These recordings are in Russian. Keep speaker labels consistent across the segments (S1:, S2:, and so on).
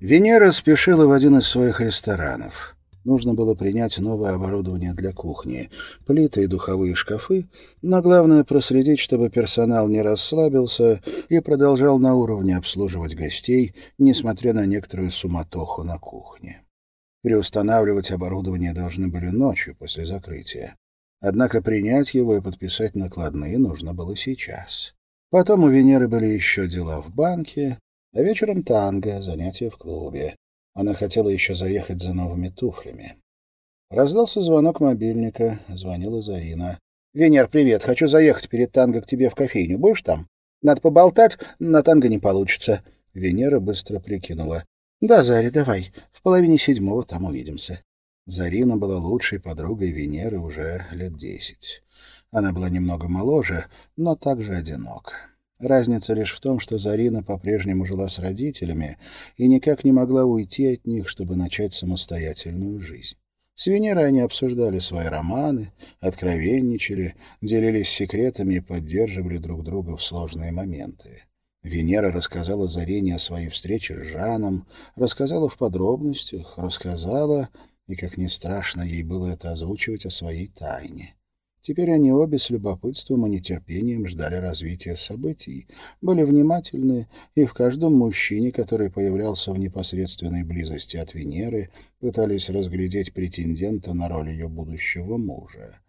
S1: Венера спешила в один из своих ресторанов. Нужно было принять новое оборудование для кухни, плиты и духовые шкафы, но главное проследить, чтобы персонал не расслабился и продолжал на уровне обслуживать гостей, несмотря на некоторую суматоху на кухне. Переустанавливать оборудование должны были ночью после закрытия. Однако принять его и подписать накладные нужно было сейчас. Потом у Венеры были еще дела в банке, а вечером танго, занятия в клубе. Она хотела еще заехать за новыми туфлями. Раздался звонок мобильника. Звонила Зарина. «Венер, привет. Хочу заехать перед танго к тебе в кофейню. Будешь там? Надо поболтать, на танго не получится». Венера быстро прикинула. «Да, Заря, давай. В половине седьмого там увидимся». Зарина была лучшей подругой Венеры уже лет десять. Она была немного моложе, но также одинока. Разница лишь в том, что Зарина по-прежнему жила с родителями и никак не могла уйти от них, чтобы начать самостоятельную жизнь. С Венерой они обсуждали свои романы, откровенничали, делились секретами и поддерживали друг друга в сложные моменты. Венера рассказала Зарине о своей встрече с Жаном, рассказала в подробностях, рассказала, и, как ни страшно ей было это озвучивать, о своей тайне. Теперь они обе с любопытством и нетерпением ждали развития событий, были внимательны и в каждом мужчине, который появлялся в непосредственной близости от Венеры, пытались разглядеть претендента на роль ее будущего мужа.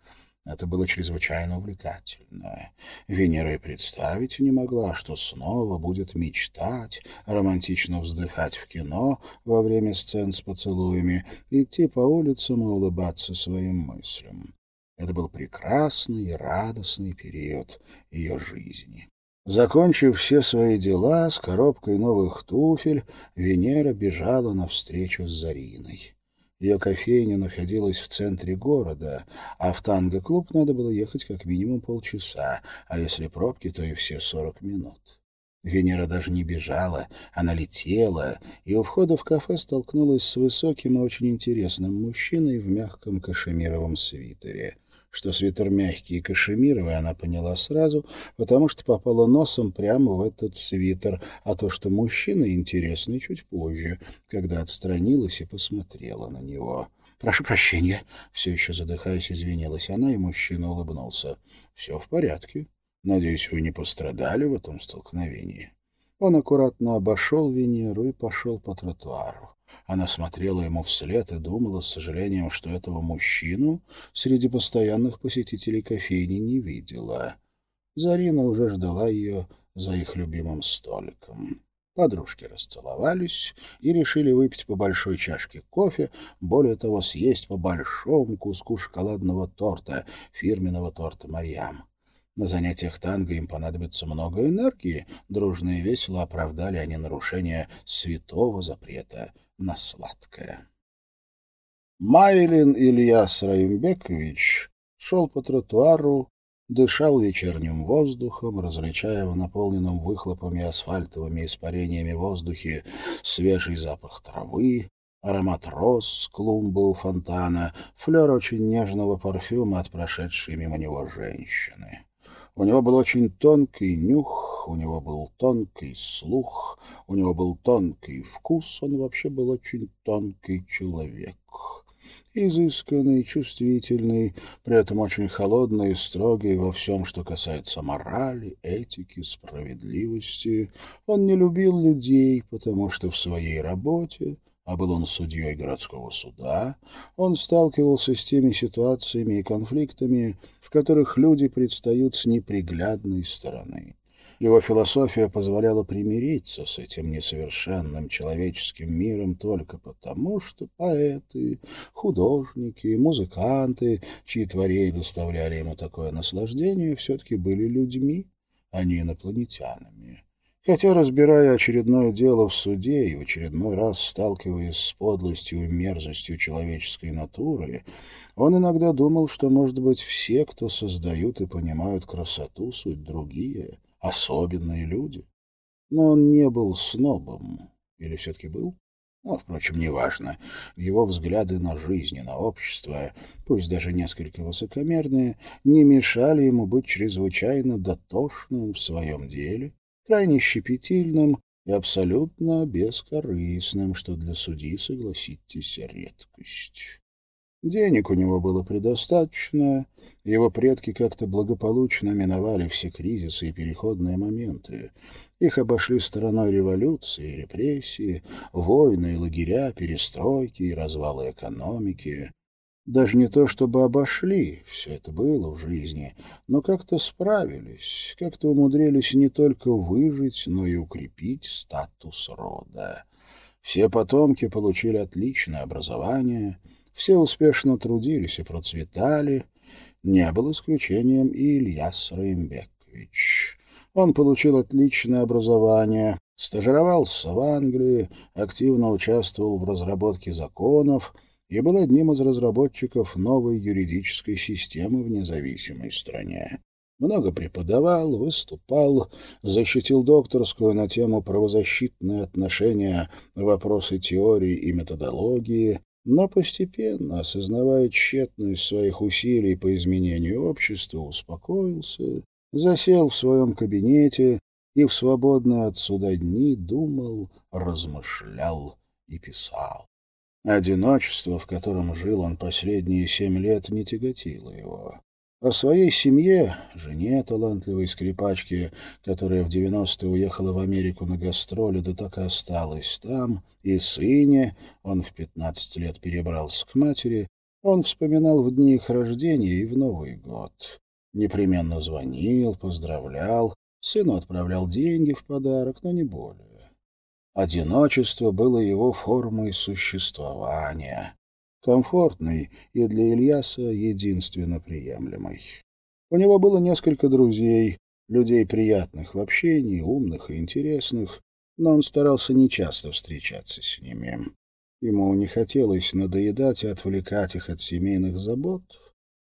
S1: Это было чрезвычайно увлекательно. Венера и представить не могла, что снова будет мечтать, романтично вздыхать в кино во время сцен с поцелуями, идти по улицам и улыбаться своим мыслям. Это был прекрасный и радостный период ее жизни. Закончив все свои дела с коробкой новых туфель, Венера бежала навстречу с Зариной. Ее кофейня находилась в центре города, а в танго-клуб надо было ехать как минимум полчаса, а если пробки, то и все сорок минут. Венера даже не бежала, она летела, и у входа в кафе столкнулась с высоким и очень интересным мужчиной в мягком кашемировом свитере — что свитер мягкий и кашемировый, она поняла сразу, потому что попала носом прямо в этот свитер, а то, что мужчина интересный, чуть позже, когда отстранилась и посмотрела на него. «Прошу прощения», — все еще задыхаясь, извинилась она, и мужчина улыбнулся. «Все в порядке. Надеюсь, вы не пострадали в этом столкновении». Он аккуратно обошел Венеру и пошел по тротуару. Она смотрела ему вслед и думала с сожалением, что этого мужчину среди постоянных посетителей кофейни не видела. Зарина уже ждала ее за их любимым столиком. Подружки расцеловались и решили выпить по большой чашке кофе, более того, съесть по большому куску шоколадного торта, фирменного торта Марьям. На занятиях танго им понадобится много энергии, дружно и весело оправдали они нарушение святого запрета на сладкое. Майлин Ильяс Раимбекович шел по тротуару, дышал вечерним воздухом, различая в наполненном выхлопами асфальтовыми испарениями воздухе свежий запах травы, аромат роз клумбы у фонтана, флер очень нежного парфюма от прошедшей мимо него женщины. У него был очень тонкий нюх, у него был тонкий слух, у него был тонкий вкус, он вообще был очень тонкий человек. Изысканный, чувствительный, при этом очень холодный и строгий во всем, что касается морали, этики, справедливости. Он не любил людей, потому что в своей работе а был он судьей городского суда, он сталкивался с теми ситуациями и конфликтами, в которых люди предстают с неприглядной стороны. Его философия позволяла примириться с этим несовершенным человеческим миром только потому, что поэты, художники, музыканты, чьи творения доставляли ему такое наслаждение, все-таки были людьми, а не инопланетянами. Хотя, разбирая очередное дело в суде и в очередной раз сталкиваясь с подлостью и мерзостью человеческой натуры, он иногда думал, что, может быть, все, кто создают и понимают красоту, суть другие, особенные люди. Но он не был снобом. Или все-таки был? Но, впрочем, неважно. Его взгляды на жизнь и на общество, пусть даже несколько высокомерные, не мешали ему быть чрезвычайно дотошным в своем деле крайне щепетильным и абсолютно бескорыстным, что для судьи, согласитесь, редкость. Денег у него было предостаточно, его предки как-то благополучно миновали все кризисы и переходные моменты. Их обошли стороной революции, репрессии, войны и лагеря, перестройки и развалы экономики. Даже не то чтобы обошли, все это было в жизни, но как-то справились, как-то умудрились не только выжить, но и укрепить статус рода. Все потомки получили отличное образование — все успешно трудились и процветали. Не был исключением и Ильяс Раимбекович. Он получил отличное образование, стажировался в Англии, активно участвовал в разработке законов и был одним из разработчиков новой юридической системы в независимой стране. Много преподавал, выступал, защитил докторскую на тему правозащитные отношения, вопросы теории и методологии, но постепенно, осознавая тщетность своих усилий по изменению общества, успокоился, засел в своем кабинете и в свободные от суда дни думал, размышлял и писал. Одиночество, в котором жил он последние семь лет, не тяготило его. О своей семье, жене талантливой скрипачки, которая в 90-е уехала в Америку на гастроли, да так и осталась там, и сыне, он в 15 лет перебрался к матери, он вспоминал в дни их рождения и в Новый год. Непременно звонил, поздравлял, сыну отправлял деньги в подарок, но не более. Одиночество было его формой существования комфортный и для Ильяса единственно приемлемый. У него было несколько друзей, людей приятных в общении, умных и интересных, но он старался нечасто встречаться с ними. Ему не хотелось надоедать и отвлекать их от семейных забот,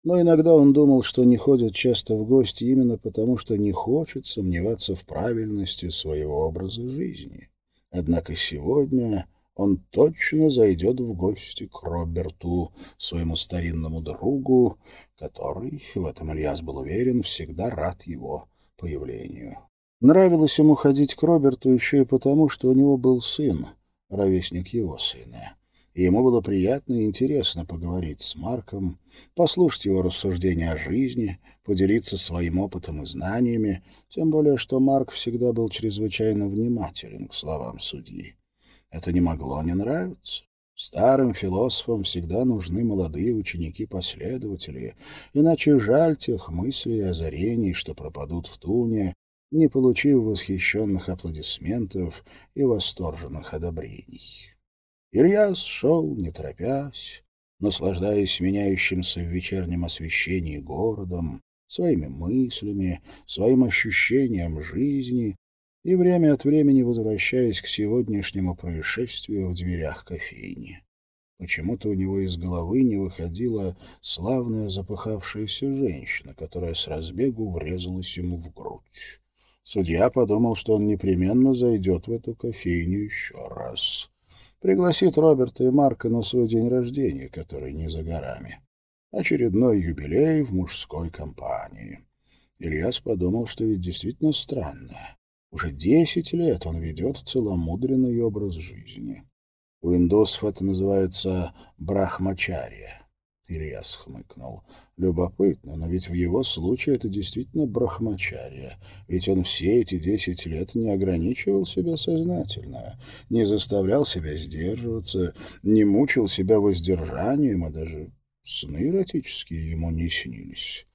S1: но иногда он думал, что не ходит часто в гости именно потому, что не хочет сомневаться в правильности своего образа жизни. Однако сегодня он точно зайдет в гости к Роберту, своему старинному другу, который, в этом Ильяс был уверен, всегда рад его появлению. Нравилось ему ходить к Роберту еще и потому, что у него был сын, ровесник его сына. И ему было приятно и интересно поговорить с Марком, послушать его рассуждения о жизни, поделиться своим опытом и знаниями, тем более что Марк всегда был чрезвычайно внимателен к словам судьи. Это не могло не нравиться. Старым философам всегда нужны молодые ученики-последователи, иначе жаль тех мыслей и озарений, что пропадут в туне, не получив восхищенных аплодисментов и восторженных одобрений. Ильяс шел, не торопясь, наслаждаясь меняющимся в вечернем освещении городом, своими мыслями, своим ощущением жизни и время от времени возвращаясь к сегодняшнему происшествию в дверях кофейни. Почему-то у него из головы не выходила славная запыхавшаяся женщина, которая с разбегу врезалась ему в грудь. Судья подумал, что он непременно зайдет в эту кофейню еще раз. Пригласит Роберта и Марка на свой день рождения, который не за горами. Очередной юбилей в мужской компании. Ильяс подумал, что ведь действительно странно. Уже десять лет он ведет целомудренный образ жизни. У индусов это называется брахмачария. Ильяс хмыкнул. Любопытно, но ведь в его случае это действительно брахмачария. Ведь он все эти десять лет не ограничивал себя сознательно, не заставлял себя сдерживаться, не мучил себя воздержанием, а даже сны эротические ему не снились.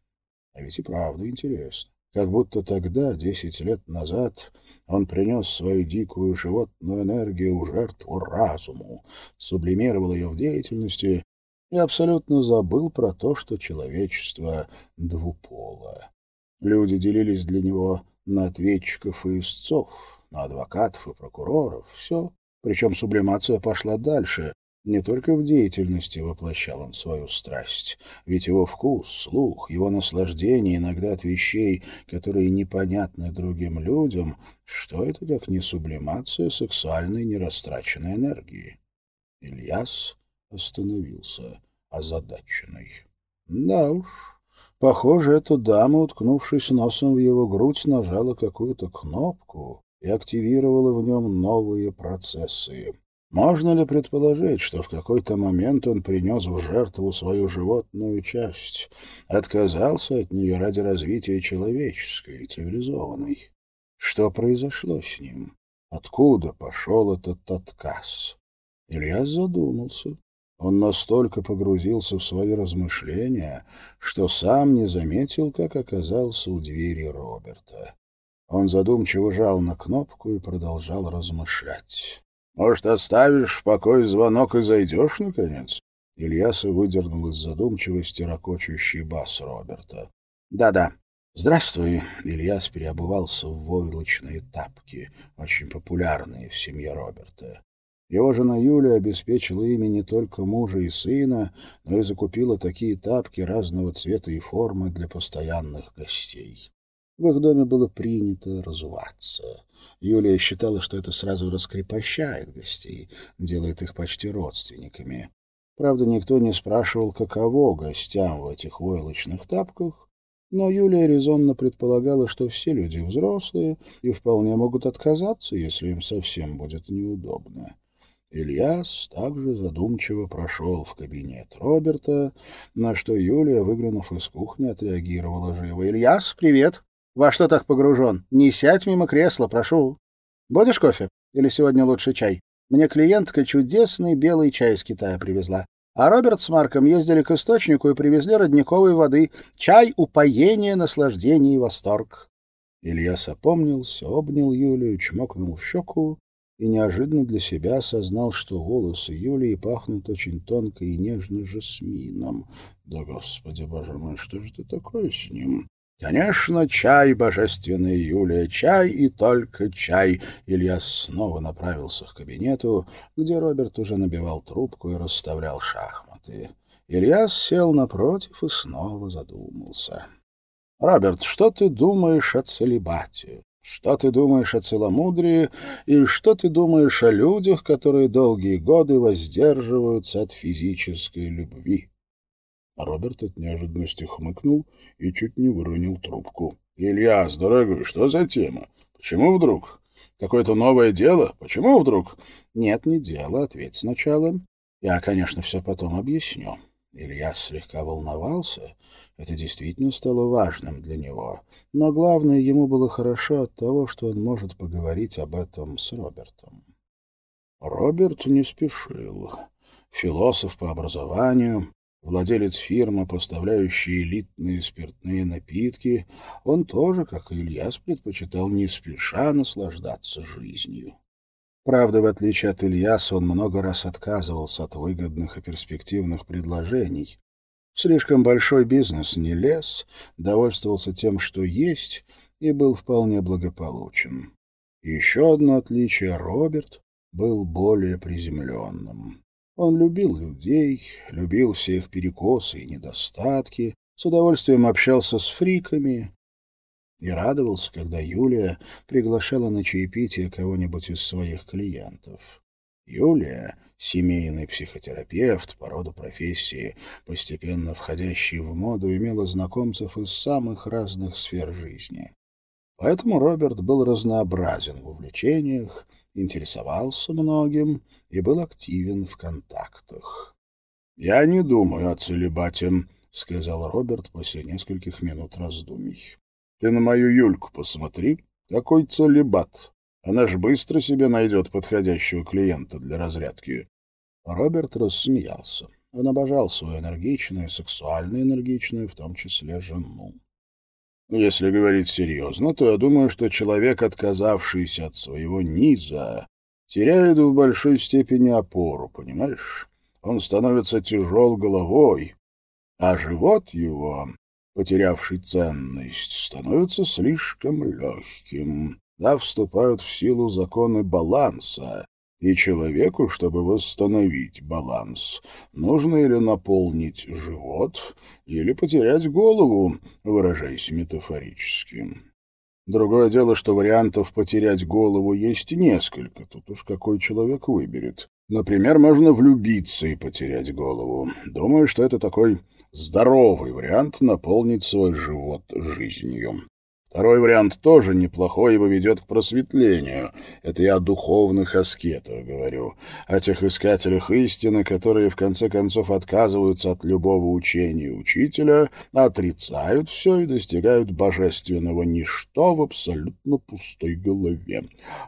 S1: А ведь и правда интересно как будто тогда, десять лет назад, он принес свою дикую животную энергию в жертву разуму, сублимировал ее в деятельности и абсолютно забыл про то, что человечество двуполо. Люди делились для него на ответчиков и истцов, на адвокатов и прокуроров, все. Причем сублимация пошла дальше, не только в деятельности воплощал он свою страсть, ведь его вкус, слух, его наслаждение иногда от вещей, которые непонятны другим людям, что это как не сублимация сексуальной нерастраченной энергии? Ильяс остановился озадаченный. Да уж, похоже, эта дама, уткнувшись носом в его грудь, нажала какую-то кнопку, и активировало в нем новые процессы. Можно ли предположить, что в какой-то момент он принес в жертву свою животную часть, отказался от нее ради развития человеческой, цивилизованной? Что произошло с ним? Откуда пошел этот отказ? Илья задумался. Он настолько погрузился в свои размышления, что сам не заметил, как оказался у двери Роберта. Он задумчиво жал на кнопку и продолжал размышлять. «Может, оставишь в покое звонок и зайдешь, наконец?» Ильяса выдернул из задумчивости ракочущий бас Роберта. «Да-да. Здравствуй!» Ильяс переобувался в войлочные тапки, очень популярные в семье Роберта. Его жена Юля обеспечила ими не только мужа и сына, но и закупила такие тапки разного цвета и формы для постоянных гостей. В их доме было принято разуваться. Юлия считала, что это сразу раскрепощает гостей, делает их почти родственниками. Правда, никто не спрашивал, каково гостям в этих войлочных тапках, но Юлия резонно предполагала, что все люди взрослые и вполне могут отказаться, если им совсем будет неудобно. Ильяс также задумчиво прошел в кабинет Роберта, на что Юлия, выглянув из кухни, отреагировала живо. «Ильяс, привет! Во что так погружен? Не сядь мимо кресла, прошу. Будешь кофе? Или сегодня лучше чай? Мне клиентка чудесный белый чай из Китая привезла. А Роберт с Марком ездили к источнику и привезли родниковой воды. Чай, упоение, наслаждение и восторг. Ильяс опомнился, обнял Юлию, чмокнул в щеку и неожиданно для себя осознал, что волосы Юлии пахнут очень тонко и нежно жасмином. Да, господи, боже мой, что же это такое с ним? Конечно, чай, божественная Юлия, чай и только чай. Илья снова направился к кабинету, где Роберт уже набивал трубку и расставлял шахматы. Ильяс сел напротив и снова задумался. «Роберт, что ты думаешь о целебате? Что ты думаешь о целомудрии и что ты думаешь о людях, которые долгие годы воздерживаются от физической любви?» Роберт от неожиданности хмыкнул и чуть не выронил трубку. — Ильяс, дорогой, что за тема? Почему вдруг? Какое-то новое дело? Почему вдруг? — Нет, не дело. Ответь сначала. Я, конечно, все потом объясню. Ильяс слегка волновался. Это действительно стало важным для него. Но главное, ему было хорошо от того, что он может поговорить об этом с Робертом. Роберт не спешил. Философ по образованию, владелец фирмы, поставляющей элитные спиртные напитки, он тоже, как и Ильяс, предпочитал не спеша наслаждаться жизнью. Правда, в отличие от Ильяса, он много раз отказывался от выгодных и перспективных предложений. слишком большой бизнес не лез, довольствовался тем, что есть, и был вполне благополучен. Еще одно отличие — Роберт был более приземленным. Он любил людей, любил все их перекосы и недостатки, с удовольствием общался с фриками и радовался, когда Юлия приглашала на чаепитие кого-нибудь из своих клиентов. Юлия, семейный психотерапевт по роду профессии, постепенно входящий в моду, имела знакомцев из самых разных сфер жизни. Поэтому Роберт был разнообразен в увлечениях, интересовался многим и был активен в контактах. «Я не думаю о целебате», — сказал Роберт после нескольких минут раздумий. «Ты на мою Юльку посмотри. Какой целебат? Она ж быстро себе найдет подходящего клиента для разрядки». Роберт рассмеялся. Он обожал свою энергичную, сексуально энергичную, в том числе жену. Если говорить серьезно, то я думаю, что человек, отказавшийся от своего низа, теряет в большой степени опору, понимаешь? Он становится тяжел головой, а живот его, потерявший ценность, становится слишком легким. Да, вступают в силу законы баланса, и человеку, чтобы восстановить баланс, нужно или наполнить живот, или потерять голову, выражаясь метафорически. Другое дело, что вариантов потерять голову есть несколько, тут уж какой человек выберет. Например, можно влюбиться и потерять голову. Думаю, что это такой здоровый вариант наполнить свой живот жизнью. Второй вариант тоже неплохой, его ведет к просветлению. Это я о духовных аскетах говорю, о тех искателях истины, которые в конце концов отказываются от любого учения учителя, отрицают все и достигают божественного ничто в абсолютно пустой голове.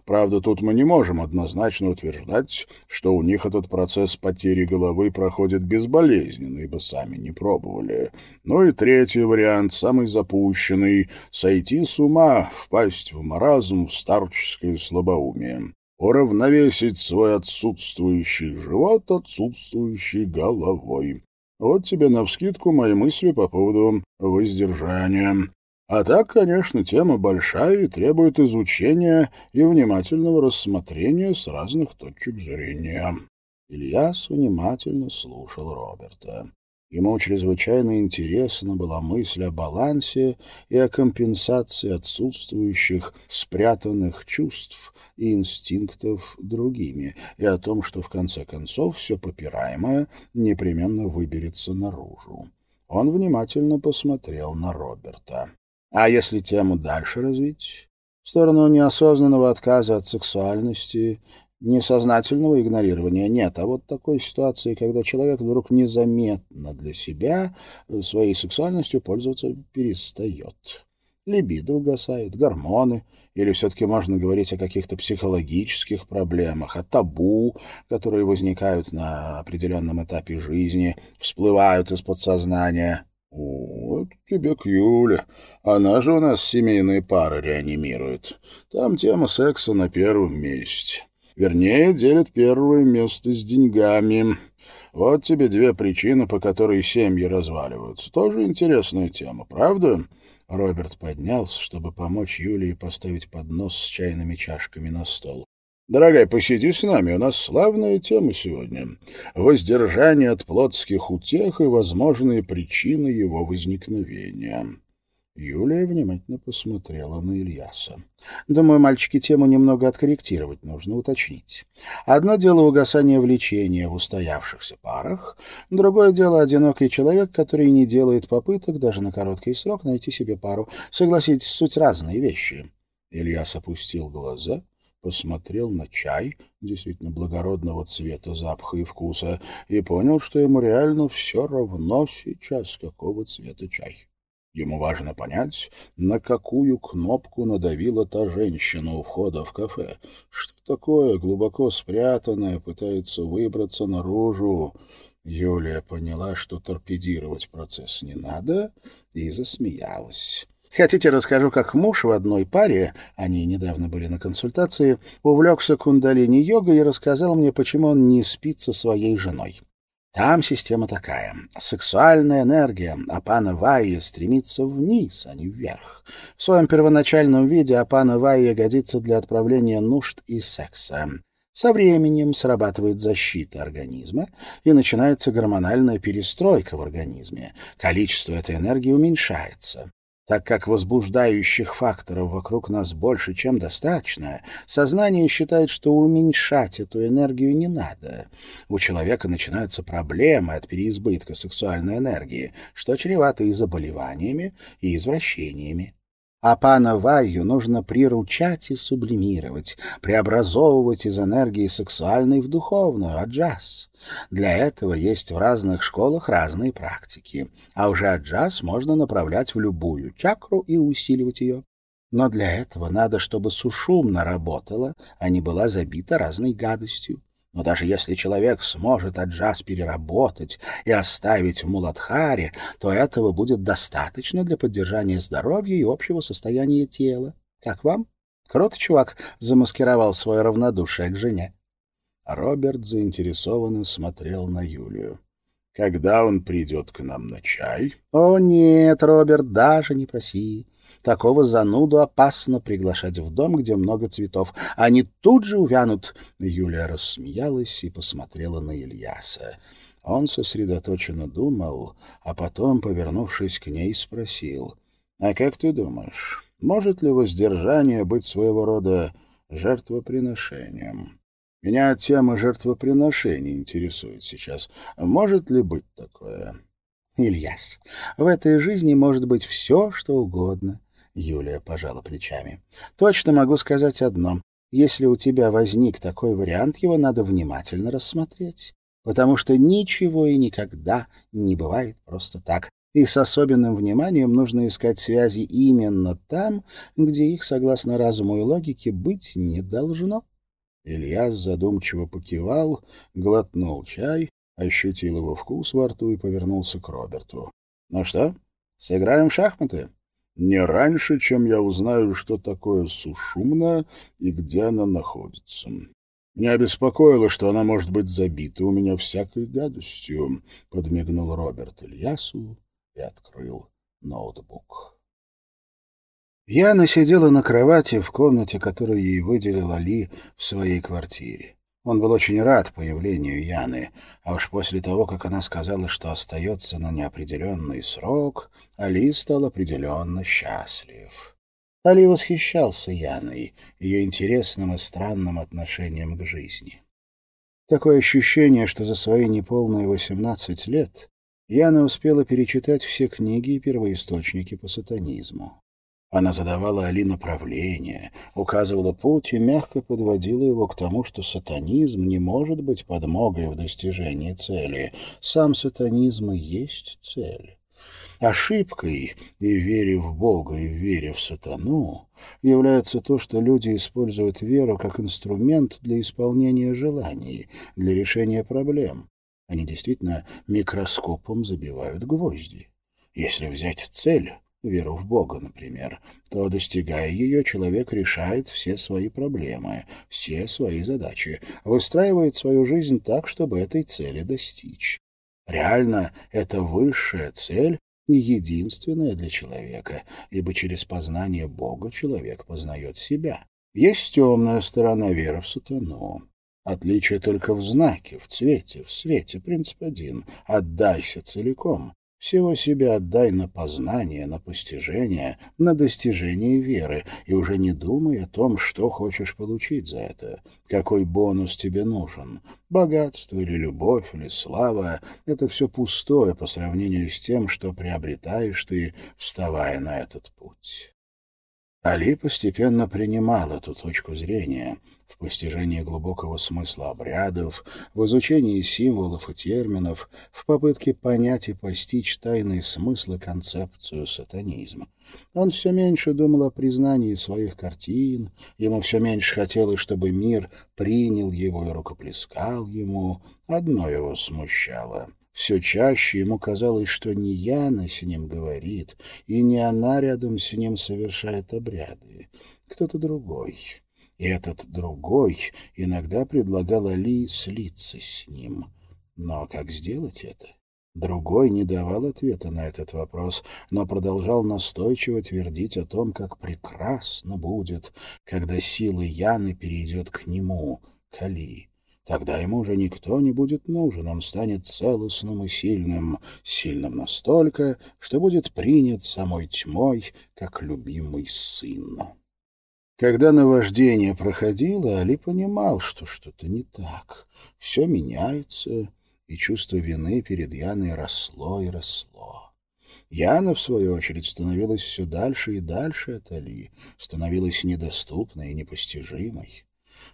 S1: Правда, тут мы не можем однозначно утверждать, что у них этот процесс потери головы проходит безболезненно, ибо сами не пробовали. Ну и третий вариант, самый запущенный — сойти сойти с ума, впасть в маразм, в старческое слабоумие, уравновесить свой отсутствующий живот отсутствующей головой. Вот тебе навскидку мои мысли по поводу воздержания. А так, конечно, тема большая и требует изучения и внимательного рассмотрения с разных точек зрения. Ильяс внимательно слушал Роберта. Ему чрезвычайно интересна была мысль о балансе и о компенсации отсутствующих, спрятанных чувств и инстинктов другими, и о том, что в конце концов все попираемое непременно выберется наружу. Он внимательно посмотрел на Роберта. А если тему дальше развить? В сторону неосознанного отказа от сексуальности несознательного игнорирования нет, а вот такой ситуации, когда человек вдруг незаметно для себя э, своей сексуальностью пользоваться перестает. Либидо угасает, гормоны, или все-таки можно говорить о каких-то психологических проблемах, о табу, которые возникают на определенном этапе жизни, всплывают из подсознания. «Вот тебе к Юле. Она же у нас семейные пары реанимирует. Там тема секса на первом месте». Вернее, делят первое место с деньгами. Вот тебе две причины, по которой семьи разваливаются. Тоже интересная тема, правда?» Роберт поднялся, чтобы помочь Юлии поставить поднос с чайными чашками на стол. «Дорогая, посиди с нами, у нас славная тема сегодня. Воздержание от плотских утех и возможные причины его возникновения». Юлия внимательно посмотрела на Ильяса. «Думаю, мальчики, тему немного откорректировать нужно, уточнить. Одно дело угасание влечения в устоявшихся парах, другое дело одинокий человек, который не делает попыток даже на короткий срок найти себе пару. Согласитесь, суть разные вещи». Ильяс опустил глаза, посмотрел на чай, действительно благородного цвета, запаха и вкуса, и понял, что ему реально все равно сейчас, какого цвета чай. Ему важно понять, на какую кнопку надавила та женщина у входа в кафе. Что такое глубоко спрятанное пытается выбраться наружу. Юлия поняла, что торпедировать процесс не надо, и засмеялась. Хотите, расскажу, как муж в одной паре, они недавно были на консультации, увлекся кундалини-йогой и рассказал мне, почему он не спит со своей женой. Там система такая. Сексуальная энергия Апана Вайя стремится вниз, а не вверх. В своем первоначальном виде Апана Вайя годится для отправления нужд и секса. Со временем срабатывает защита организма, и начинается гормональная перестройка в организме. Количество этой энергии уменьшается. Так как возбуждающих факторов вокруг нас больше, чем достаточно, сознание считает, что уменьшать эту энергию не надо. У человека начинаются проблемы от переизбытка сексуальной энергии, что чревато и заболеваниями, и извращениями. А пана Ваю нужно приручать и сублимировать, преобразовывать из энергии сексуальной в духовную, аджас. Для этого есть в разных школах разные практики, а уже аджас можно направлять в любую чакру и усиливать ее. Но для этого надо, чтобы сушумно работала, а не была забита разной гадостью. Но даже если человек сможет аджас переработать и оставить в Муладхаре, то этого будет достаточно для поддержания здоровья и общего состояния тела. Как вам? Круто чувак замаскировал свое равнодушие к жене. Роберт заинтересованно смотрел на Юлию. «Когда он придет к нам на чай?» «О, нет, Роберт, даже не проси. Такого зануду опасно приглашать в дом, где много цветов. Они тут же увянут. Юлия рассмеялась и посмотрела на Ильяса. Он сосредоточенно думал, а потом, повернувшись к ней, спросил. «А как ты думаешь, может ли воздержание быть своего рода жертвоприношением?» Меня тема жертвоприношений интересует сейчас. Может ли быть такое? Ильяс, в этой жизни может быть все, что угодно. Юлия пожала плечами. «Точно могу сказать одно. Если у тебя возник такой вариант, его надо внимательно рассмотреть, потому что ничего и никогда не бывает просто так. И с особенным вниманием нужно искать связи именно там, где их, согласно разуму и логике, быть не должно». Ильяс задумчиво покивал, глотнул чай, ощутил его вкус во рту и повернулся к Роберту. «Ну что, сыграем в шахматы?» не раньше, чем я узнаю, что такое Сушумна и где она находится. Меня обеспокоило, что она может быть забита у меня всякой гадостью, — подмигнул Роберт Ильясу и открыл ноутбук. Яна сидела на кровати в комнате, которую ей выделил Али в своей квартире. Он был очень рад появлению Яны, а уж после того, как она сказала, что остается на неопределенный срок, Али стал определенно счастлив. Али восхищался Яной, ее интересным и странным отношением к жизни. Такое ощущение, что за свои неполные восемнадцать лет Яна успела перечитать все книги и первоисточники по сатанизму. Она задавала Али направление, указывала путь и мягко подводила его к тому, что сатанизм не может быть подмогой в достижении цели. Сам сатанизм и есть цель. Ошибкой и вере в Бога, и вере в сатану является то, что люди используют веру как инструмент для исполнения желаний, для решения проблем. Они действительно микроскопом забивают гвозди. Если взять цель веру в Бога, например, то, достигая ее, человек решает все свои проблемы, все свои задачи, выстраивает свою жизнь так, чтобы этой цели достичь. Реально, это высшая цель и единственная для человека, ибо через познание Бога человек познает себя. Есть темная сторона веры в сатану. Отличие только в знаке, в цвете, в свете. Принцип один — отдайся целиком. Всего себя отдай на познание, на постижение, на достижение веры, и уже не думай о том, что хочешь получить за это, какой бонус тебе нужен. Богатство или любовь или слава — это все пустое по сравнению с тем, что приобретаешь ты, вставая на этот путь. Али постепенно принимал эту точку зрения в постижении глубокого смысла обрядов, в изучении символов и терминов, в попытке понять и постичь тайный смысл и концепцию сатанизма. Он все меньше думал о признании своих картин, ему все меньше хотелось, чтобы мир принял его и рукоплескал ему. Одно его смущало — все чаще ему казалось, что не Яна с ним говорит, и не она рядом с ним совершает обряды, кто-то другой. И этот другой иногда предлагал Али слиться с ним. Но как сделать это? Другой не давал ответа на этот вопрос, но продолжал настойчиво твердить о том, как прекрасно будет, когда сила Яны перейдет к нему, к Али. Тогда ему уже никто не будет нужен, он станет целостным и сильным, сильным настолько, что будет принят самой тьмой, как любимый сын. Когда наваждение проходило, Али понимал, что что-то не так. Все меняется, и чувство вины перед Яной росло и росло. Яна, в свою очередь, становилась все дальше и дальше от Али, становилась недоступной и непостижимой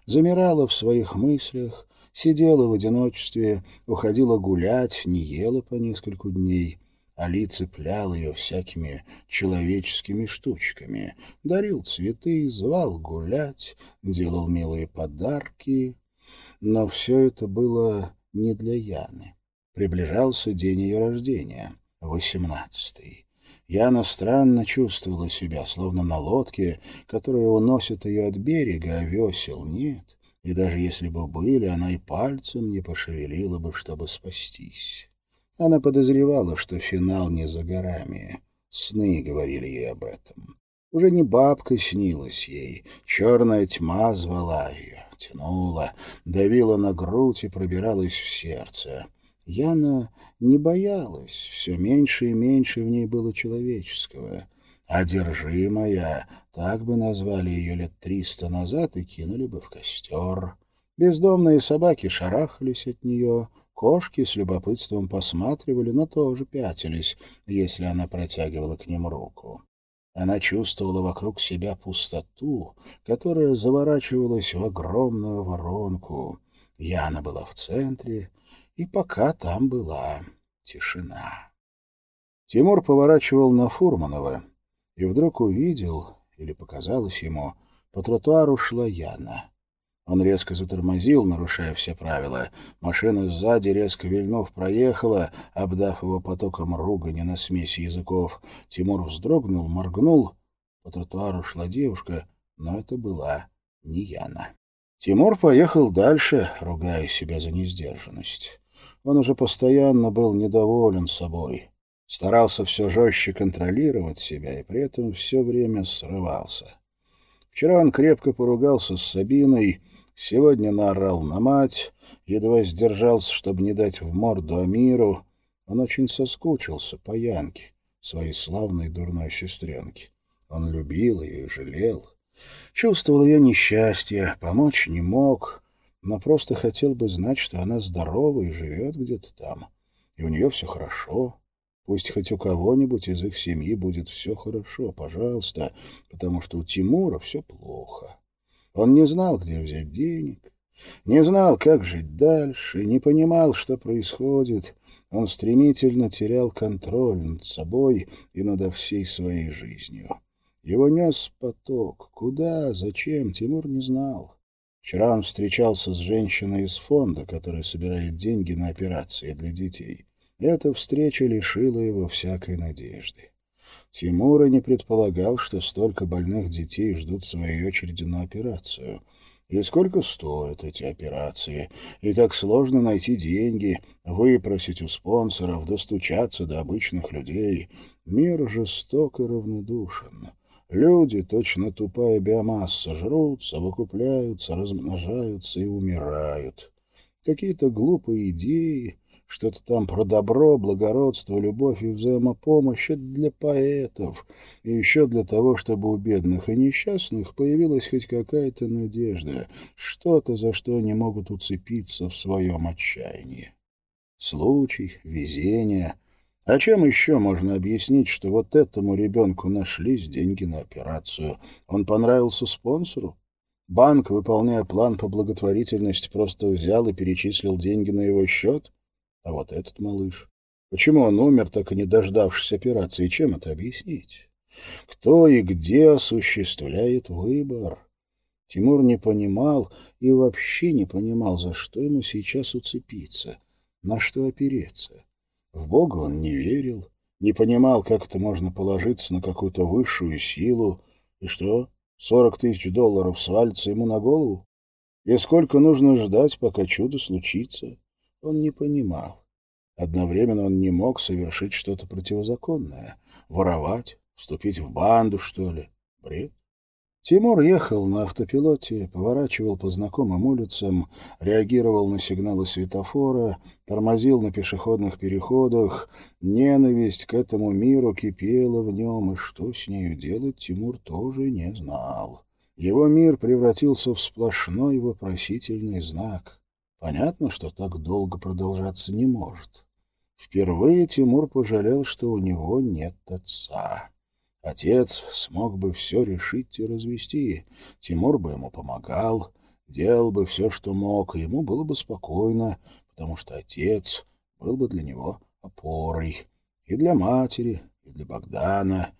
S1: замирала в своих мыслях, сидела в одиночестве, уходила гулять, не ела по нескольку дней. Али цеплял ее всякими человеческими штучками, дарил цветы, звал гулять, делал милые подарки. Но все это было не для Яны. Приближался день ее рождения, восемнадцатый. Яна странно чувствовала себя, словно на лодке, которая уносит ее от берега, а весел нет. И даже если бы были, она и пальцем не пошевелила бы, чтобы спастись. Она подозревала, что финал не за горами. Сны говорили ей об этом. Уже не бабка снилась ей, черная тьма звала ее, тянула, давила на грудь и пробиралась в сердце. Яна не боялась, все меньше и меньше в ней было человеческого. Одержимая, так бы назвали ее лет триста назад и кинули бы в костер. Бездомные собаки шарахались от нее, кошки с любопытством посматривали, но тоже пятились, если она протягивала к ним руку. Она чувствовала вокруг себя пустоту, которая заворачивалась в огромную воронку. Яна была в центре, и пока там была тишина. Тимур поворачивал на Фурманова и вдруг увидел, или показалось ему, по тротуару шла Яна. Он резко затормозил, нарушая все правила. Машина сзади, резко вильнув, проехала, обдав его потоком ругани на смеси языков. Тимур вздрогнул, моргнул. По тротуару шла девушка, но это была не Яна. Тимур поехал дальше, ругая себя за несдержанность. Он уже постоянно был недоволен собой. Старался все жестче контролировать себя и при этом все время срывался. Вчера он крепко поругался с Сабиной, сегодня наорал на мать, едва сдержался, чтобы не дать в морду Амиру. Он очень соскучился по Янке, своей славной дурной сестренке. Он любил ее и жалел. Чувствовал ее несчастье, помочь не мог, но просто хотел бы знать, что она здорова и живет где-то там, и у нее все хорошо. Пусть хоть у кого-нибудь из их семьи будет все хорошо, пожалуйста, потому что у Тимура все плохо. Он не знал, где взять денег, не знал, как жить дальше, не понимал, что происходит. Он стремительно терял контроль над собой и над всей своей жизнью. Его нес поток. Куда, зачем, Тимур не знал. Вчера он встречался с женщиной из фонда, которая собирает деньги на операции для детей. Эта встреча лишила его всякой надежды. Тимура не предполагал, что столько больных детей ждут своей очереди на операцию. И сколько стоят эти операции, и как сложно найти деньги, выпросить у спонсоров, достучаться до обычных людей. Мир жесток и равнодушен. Люди, точно тупая биомасса, жрутся, выкупляются, размножаются и умирают. Какие-то глупые идеи, что-то там про добро, благородство, любовь и взаимопомощь — это для поэтов, и еще для того, чтобы у бедных и несчастных появилась хоть какая-то надежда, что-то, за что они могут уцепиться в своем отчаянии. Случай, везение. А чем еще можно объяснить, что вот этому ребенку нашлись деньги на операцию? Он понравился спонсору? Банк, выполняя план по благотворительности, просто взял и перечислил деньги на его счет? А вот этот малыш... Почему он умер, так и не дождавшись операции? Чем это объяснить? Кто и где осуществляет выбор? Тимур не понимал и вообще не понимал, за что ему сейчас уцепиться, на что опереться. В Бога он не верил, не понимал, как это можно положиться на какую-то высшую силу. И что, сорок тысяч долларов свалится ему на голову? И сколько нужно ждать, пока чудо случится? Он не понимал. Одновременно он не мог совершить что-то противозаконное. Воровать, вступить в банду, что ли. Бред. Тимур ехал на автопилоте, поворачивал по знакомым улицам, реагировал на сигналы светофора, тормозил на пешеходных переходах. Ненависть к этому миру кипела в нем, и что с нею делать, Тимур тоже не знал. Его мир превратился в сплошной вопросительный знак — Понятно, что так долго продолжаться не может. Впервые Тимур пожалел, что у него нет отца. Отец смог бы все решить и развести. Тимур бы ему помогал, делал бы все, что мог, и ему было бы спокойно, потому что отец был бы для него опорой. И для матери, и для Богдана.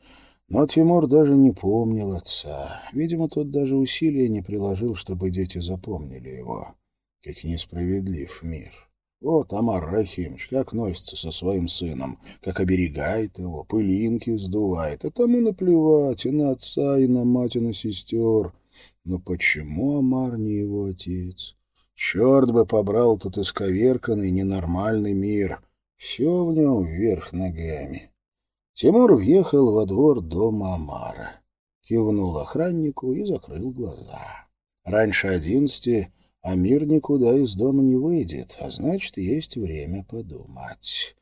S1: Но Тимур даже не помнил отца. Видимо, тот даже усилия не приложил, чтобы дети запомнили его. Как несправедлив мир. Вот Амар Рахимович как носится со своим сыном, как оберегает его, пылинки сдувает. А тому наплевать и на отца, и на мать, и на сестер. Но почему Амар не его отец? Черт бы побрал тут исковерканный ненормальный мир. Все в нем вверх ногами. Тимур въехал во двор дома Амара. Кивнул охраннику и закрыл глаза. Раньше одиннадцати а мир никуда из дома не выйдет, а значит, есть время подумать.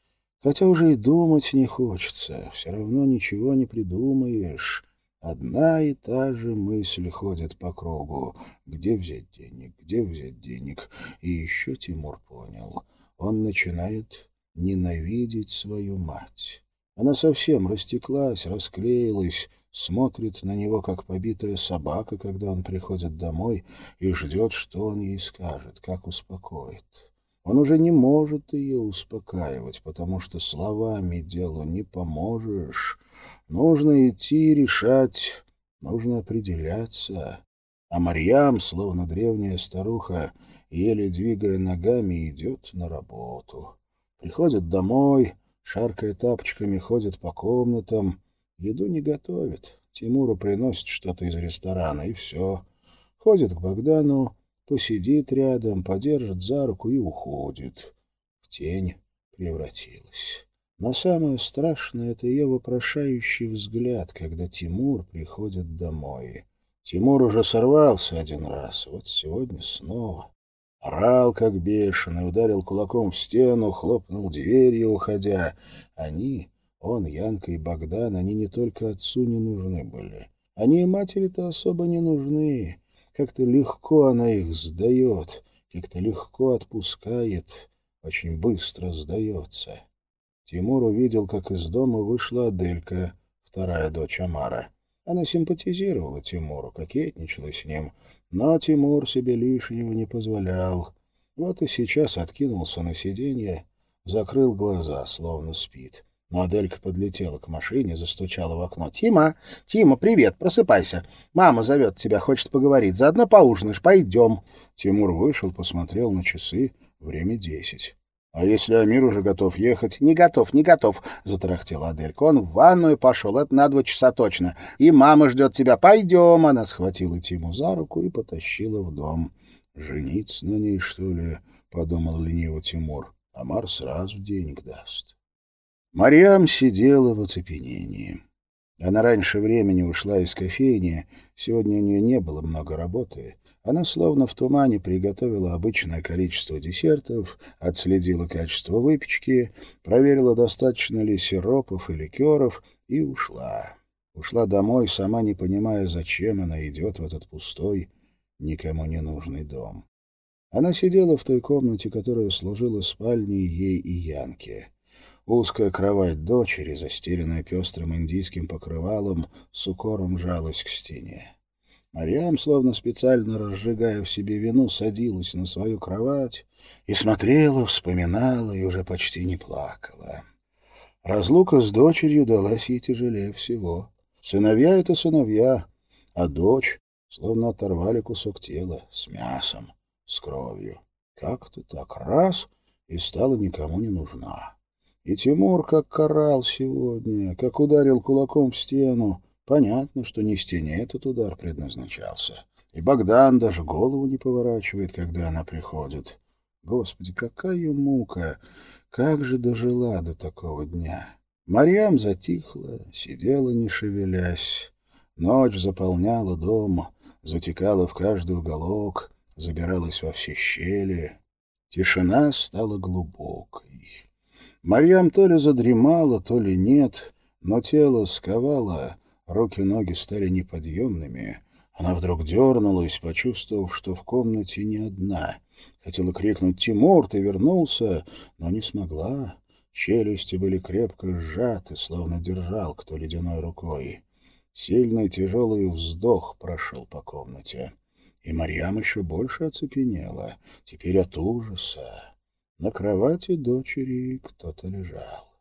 S1: Хотя уже и думать не хочется, все равно ничего не придумаешь. Одна и та же мысль ходит по кругу. Где взять денег, где взять денег? И еще Тимур понял. Он начинает ненавидеть свою мать. Она совсем растеклась, расклеилась, смотрит на него, как побитая собака, когда он приходит домой, и ждет, что он ей скажет, как успокоит. Он уже не может ее успокаивать, потому что словами делу не поможешь. Нужно идти решать, нужно определяться. А Марьям, словно древняя старуха, еле двигая ногами, идет на работу. Приходит домой, шаркая тапочками, ходит по комнатам, еду не готовит. Тимуру приносит что-то из ресторана, и все. Ходит к Богдану, посидит рядом, подержит за руку и уходит. В тень превратилась. Но самое страшное — это ее вопрошающий взгляд, когда Тимур приходит домой. Тимур уже сорвался один раз, вот сегодня снова. Орал, как бешеный, ударил кулаком в стену, хлопнул дверью, уходя. Они, он, Янка и Богдан, они не только отцу не нужны были. Они и матери-то особо не нужны. Как-то легко она их сдает, как-то легко отпускает, очень быстро сдается. Тимур увидел, как из дома вышла Аделька, вторая дочь Амара. Она симпатизировала Тимуру, кокетничала с ним, но Тимур себе лишнего не позволял. Вот и сейчас откинулся на сиденье, закрыл глаза, словно спит. Но Аделька подлетела к машине, застучала в окно. «Тима! Тима, привет! Просыпайся! Мама зовет тебя, хочет поговорить. Заодно поужинаешь. Пойдем!» Тимур вышел, посмотрел на часы. Время десять. «А если Амир уже готов ехать?» «Не готов, не готов», — затарахтела Аделька. «Он в ванную пошел, это на два часа точно. И мама ждет тебя. Пойдем!» Она схватила Тиму за руку и потащила в дом. «Жениться на ней, что ли?» — подумал лениво Тимур. «Амар сразу денег даст». Марьям сидела в оцепенении. Она раньше времени ушла из кофейни, сегодня у нее не было много работы. Она словно в тумане приготовила обычное количество десертов, отследила качество выпечки, проверила, достаточно ли сиропов и ликеров, и ушла. Ушла домой, сама не понимая, зачем она идет в этот пустой, никому не нужный дом. Она сидела в той комнате, которая служила спальней ей и Янке. Узкая кровать дочери, застеленная пестрым индийским покрывалом, с укором жалась к стене. Мариам, словно специально разжигая в себе вину, садилась на свою кровать и смотрела, вспоминала и уже почти не плакала. Разлука с дочерью далась ей тяжелее всего. Сыновья — это сыновья, а дочь словно оторвали кусок тела с мясом, с кровью. Как-то так раз — и стала никому не нужна. И Тимур как карал сегодня, как ударил кулаком в стену. Понятно, что не стене этот удар предназначался. И Богдан даже голову не поворачивает, когда она приходит. Господи, какая мука! Как же дожила до такого дня! Марьям затихла, сидела, не шевелясь. Ночь заполняла дом, затекала в каждый уголок, забиралась во все щели. Тишина стала глубокой. Марьям то ли задремала, то ли нет, но тело сковало, руки-ноги стали неподъемными. Она вдруг дернулась, почувствовав, что в комнате не одна. Хотела крикнуть «Тимур, ты вернулся!», но не смогла. Челюсти были крепко сжаты, словно держал кто ледяной рукой. Сильный тяжелый вздох прошел по комнате. И Марьям еще больше оцепенела, теперь от ужаса. На кровати дочери кто-то лежал.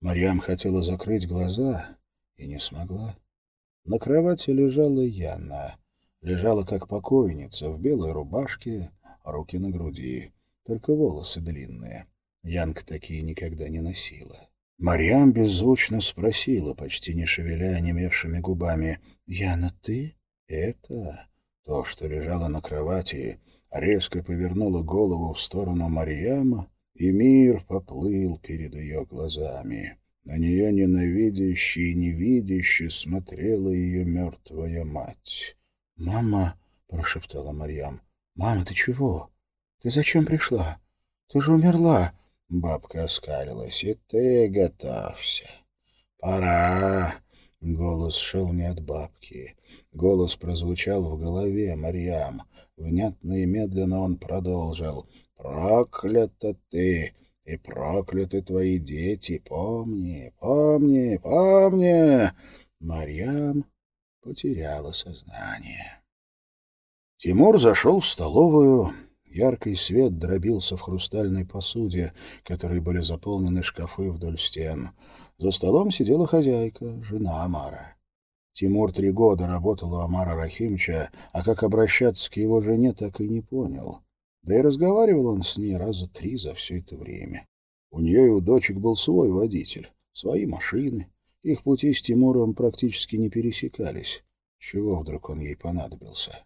S1: Марьям хотела закрыть глаза и не смогла. На кровати лежала Яна. Лежала как покойница, в белой рубашке, руки на груди, только волосы длинные. Янка такие никогда не носила. Марьям беззвучно спросила, почти не шевеля онемевшими губами, «Яна, ты?» «Это...» То, что лежало на кровати, резко повернула голову в сторону Марьяма, и мир поплыл перед ее глазами. На нее ненавидяще и невидяще смотрела ее мертвая мать. «Мама!» — прошептала Марьям. «Мама, ты чего? Ты зачем пришла? Ты же умерла!» Бабка оскалилась. «И ты готовься. Пора!» Голос шел не от бабки. Голос прозвучал в голове Марьям. Внятно и медленно он продолжил. «Проклята ты, и прокляты твои дети! Помни, помни, помни!» Марьям потеряла сознание. Тимур зашел в столовую. Яркий свет дробился в хрустальной посуде, которой были заполнены шкафы вдоль стен. За столом сидела хозяйка, жена Амара. Тимур три года работал у Амара Рахимча, а как обращаться к его жене, так и не понял. Да и разговаривал он с ней раза три за все это время. У нее и у дочек был свой водитель, свои машины. Их пути с Тимуром практически не пересекались. Чего вдруг он ей понадобился?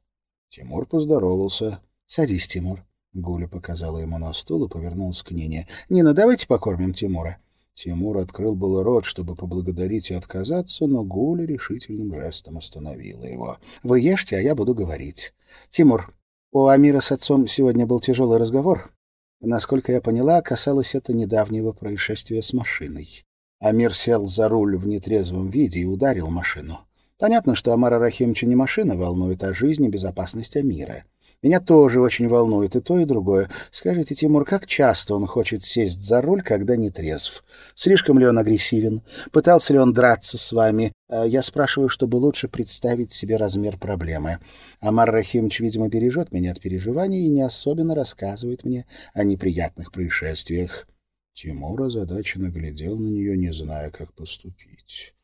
S1: Тимур поздоровался. «Садись, Тимур». Гуля показала ему на стул и повернулась к Нине. «Нина, давайте покормим Тимура». Тимур открыл было рот, чтобы поблагодарить и отказаться, но Гуля решительным жестом остановила его. «Вы ешьте, а я буду говорить. Тимур, у Амира с отцом сегодня был тяжелый разговор. Насколько я поняла, касалось это недавнего происшествия с машиной. Амир сел за руль в нетрезвом виде и ударил машину. Понятно, что Амара Рахимовича не машина волнует, а жизнь и безопасность Амира. Меня тоже очень волнует и то, и другое. Скажите, Тимур, как часто он хочет сесть за руль, когда не трезв? Слишком ли он агрессивен? Пытался ли он драться с вами? А я спрашиваю, чтобы лучше представить себе размер проблемы. Амар Рахимович, видимо, бережет меня от переживаний и не особенно рассказывает мне о неприятных происшествиях. Тимур озадаченно глядел на нее, не зная, как поступить.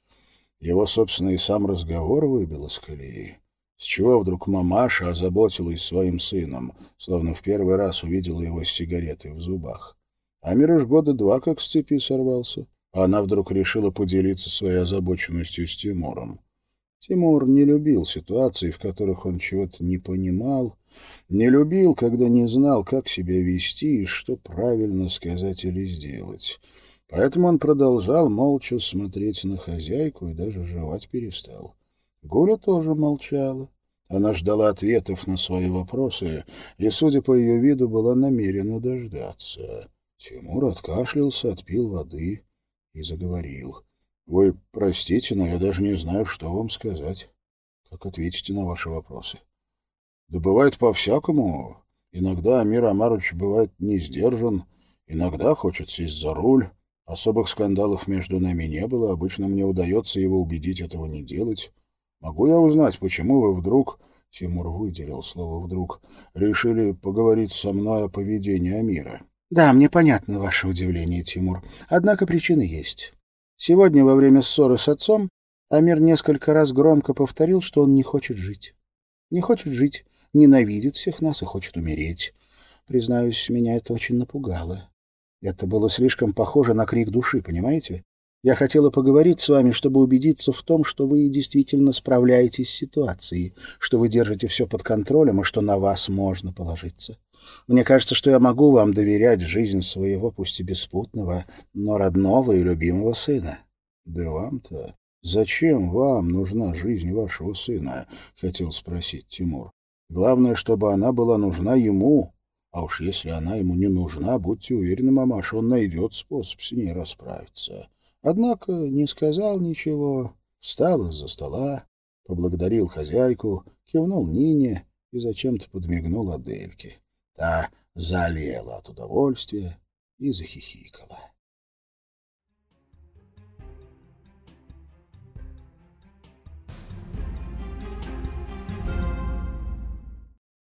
S1: Его, собственно, и сам разговор выбил из колеи. С чего вдруг мамаша озаботилась своим сыном, словно в первый раз увидела его с сигаретой в зубах? Амир уж года два как с цепи сорвался, она вдруг решила поделиться своей озабоченностью с Тимуром. Тимур не любил ситуаций, в которых он чего-то не понимал, не любил, когда не знал, как себя вести и что правильно сказать или сделать. Поэтому он продолжал молча смотреть на хозяйку и даже жевать перестал. Гуля тоже молчала. Она ждала ответов на свои вопросы и, судя по ее виду, была намерена дождаться. Тимур откашлялся, отпил воды и заговорил. — Вы простите, но я даже не знаю, что вам сказать. Как ответите на ваши вопросы? — Да бывает по-всякому. Иногда Амир Амарович бывает не сдержан, иногда хочет сесть за руль. Особых скандалов между нами не было, обычно мне удается его убедить этого не делать. Могу я узнать, почему вы вдруг, Тимур выделил слово «вдруг», решили поговорить со мной о поведении Амира? Да, мне понятно ваше удивление, Тимур. Однако причины есть. Сегодня во время ссоры с отцом Амир несколько раз громко повторил, что он не хочет жить. Не хочет жить, ненавидит всех нас и хочет умереть. Признаюсь, меня это очень напугало. Это было слишком похоже на крик души, понимаете? Я хотела поговорить с вами, чтобы убедиться в том, что вы действительно справляетесь с ситуацией, что вы держите все под контролем и что на вас можно положиться. Мне кажется, что я могу вам доверять жизнь своего, пусть и беспутного, но родного и любимого сына. Да вам-то... Зачем вам нужна жизнь вашего сына? Хотел спросить Тимур. Главное, чтобы она была нужна ему. А уж если она ему не нужна, будьте уверены, мамаша, он найдет способ с ней расправиться. Однако не сказал ничего, встал из-за стола, поблагодарил хозяйку, кивнул Нине и зачем-то подмигнул Адельке. Та залела от удовольствия и захихикала.